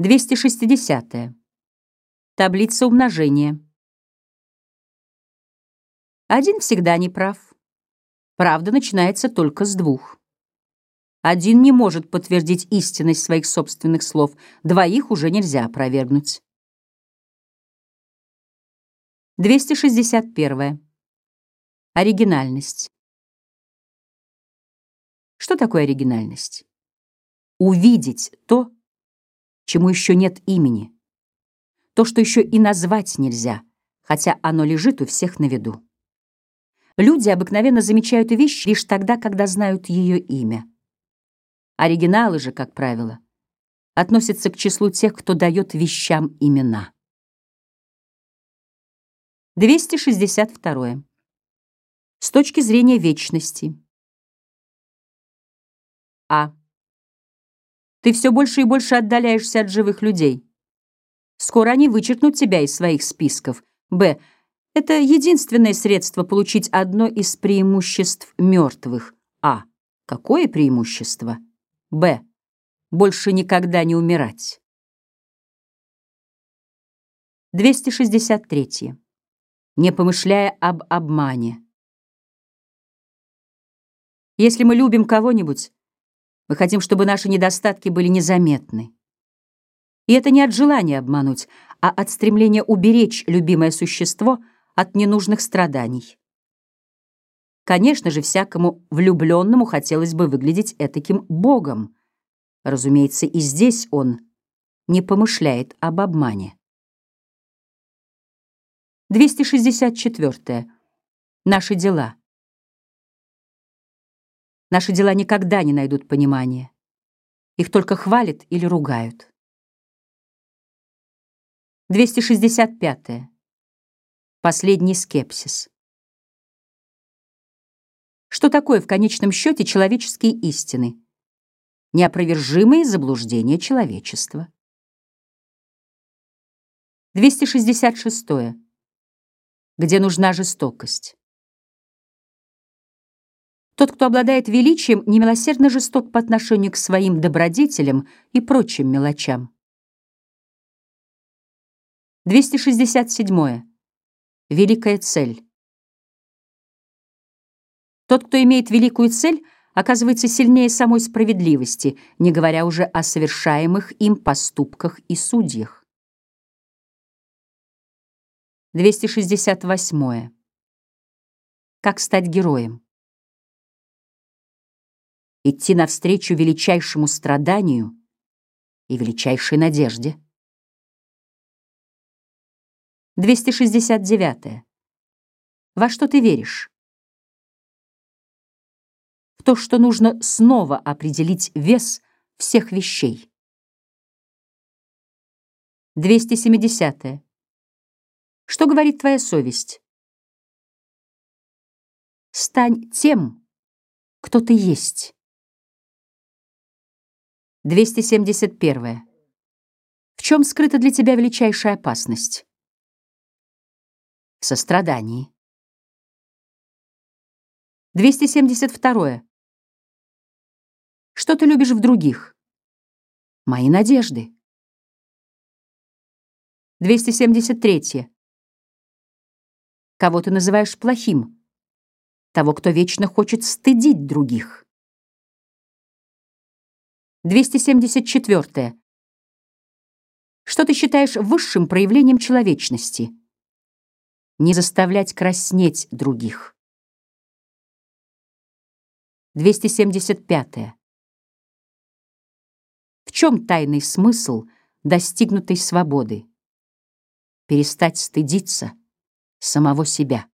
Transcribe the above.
260. -е. Таблица умножения. Один всегда не прав. Правда начинается только с двух. Один не может подтвердить истинность своих собственных слов, двоих уже нельзя опровергнуть. 261. Оригинальность. Что такое оригинальность? Увидеть то, чему еще нет имени, то, что еще и назвать нельзя, хотя оно лежит у всех на виду. Люди обыкновенно замечают вещь лишь тогда, когда знают ее имя. Оригиналы же, как правило, относятся к числу тех, кто дает вещам имена. 262. С точки зрения вечности. А. Ты все больше и больше отдаляешься от живых людей. Скоро они вычеркнут тебя из своих списков. Б. Это единственное средство получить одно из преимуществ мертвых. А. Какое преимущество? Б. Больше никогда не умирать. 263. Не помышляя об обмане. Если мы любим кого-нибудь, мы хотим, чтобы наши недостатки были незаметны. И это не от желания обмануть, а от стремления уберечь любимое существо от ненужных страданий. Конечно же, всякому влюбленному хотелось бы выглядеть этаким богом. Разумеется, и здесь он не помышляет об обмане. 264. Наши дела. Наши дела никогда не найдут понимания. Их только хвалят или ругают. 265. Последний скепсис. Что такое в конечном счете человеческие истины? Неопровержимые заблуждения человечества. 266. Где нужна жестокость? Тот, кто обладает величием, немилосердно жесток по отношению к своим добродетелям и прочим мелочам. 267. Великая цель. Тот, кто имеет великую цель, оказывается сильнее самой справедливости, не говоря уже о совершаемых им поступках и судьях. 268. Как стать героем? Идти навстречу величайшему страданию и величайшей надежде. 269. Во что ты веришь? В то, что нужно снова определить вес всех вещей. 270. Что говорит твоя совесть? Стань тем, кто ты есть. 271. В чем скрыта для тебя величайшая опасность? В сострадании. 272. Что ты любишь в других? Мои надежды. 273. Кого ты называешь плохим? Того, кто вечно хочет стыдить других. 274. Что ты считаешь высшим проявлением человечности? Не заставлять краснеть других. 275. В чем тайный смысл достигнутой свободы? Перестать стыдиться самого себя.